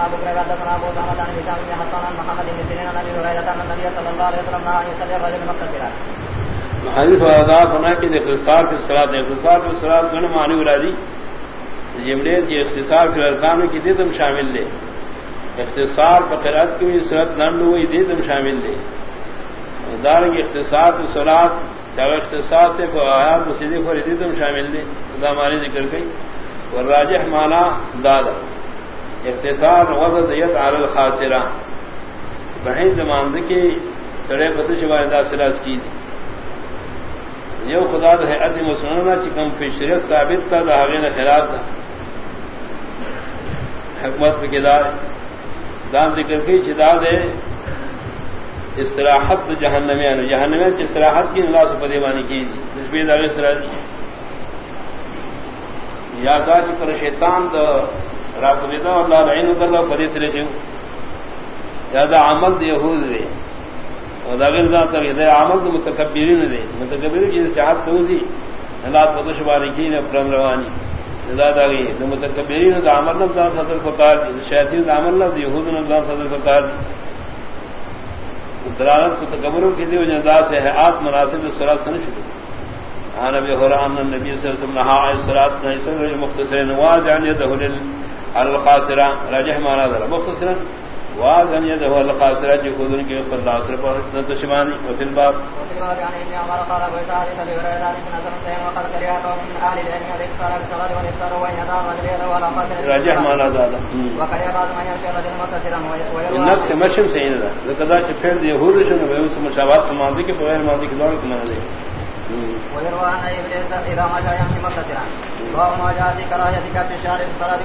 ابو حدثنا ابو عن هشام بن حسان عن محمد بن سيرين عن ابي هريره ان النبي صلى الله عليه وسلم نهى يصلي الرجل حدیث فرمایا کہ اختصار فی الصلاۃ اختصار فی الصلاۃ گن معنی ولادی جملے کی اختصار فی الارکان کی دیتم شامل لے۔ اختصار فقرات کی صورت لنڈ ہوئی دیتم شامل لے۔ دار کی اختصار فی الصلاۃ جب اختصار مسجد پر دیتم شامل لے۔ دا معنی ذکر گئی والراجح معنی دادا۔ اختصار وزد یت علی الخاسرہ۔ بہن زمان کی سڑے پتہ شوائے دا سراج کی دی۔ یو خدا ہے عدم سننا چکم فی شریعت ثابت تھا دہاغے نے خلاف تھا حکمت کے دار دام ذکر کی جداد ہے استراحت جہنمیا نے جہنمیا استراحت کی نلا سے پدیوانی کی تھی نسبی دار سراج یا کا چکر شیطان تو راپتا اللہ لعین کر لو پدی ترے جو زیادہ عمل یہود دے اور داغیر ذات کر دے عمل تو متکبرین دے متکبر کی صحت تو دی حالات پتش باری کی نے پرم روانی زیادہ گئی تو متکبرین دا عمل نہ دا صدر فقار دی شیاطین دا عمل نہ یہود نہ دا صدر فقار دی دلالت کو تکبروں کی دی وجہ دا سے ہے آت مناسب سرات سن شروع عن ابي هريره ان النبي صلى الله عليه وسلم نهى عن الصلاه نيسر المختصرين واجعل يده على القاصره راجح معنى ذلك مختصرا واذن يده القاصره جو خذن کے خدا اثر پر تشمانی وفي الباب وفي الباب عن ابن عمر قال ابو سعد بن هريره عن ابن عمر سيما وقد كره قوم من اهل العلم راجح معنى ذلك وكره بعض من يمشي رجل مكسرا النفس مشم سيدا لقد اتفق يهود شنو بيوس مشابهات کے بغیر ماضي کے دور کے معنی ويروى ان ابليس اذا مشى يمشي مكسرا وهو ما جاء في كراهيه كف الشارب الصلاه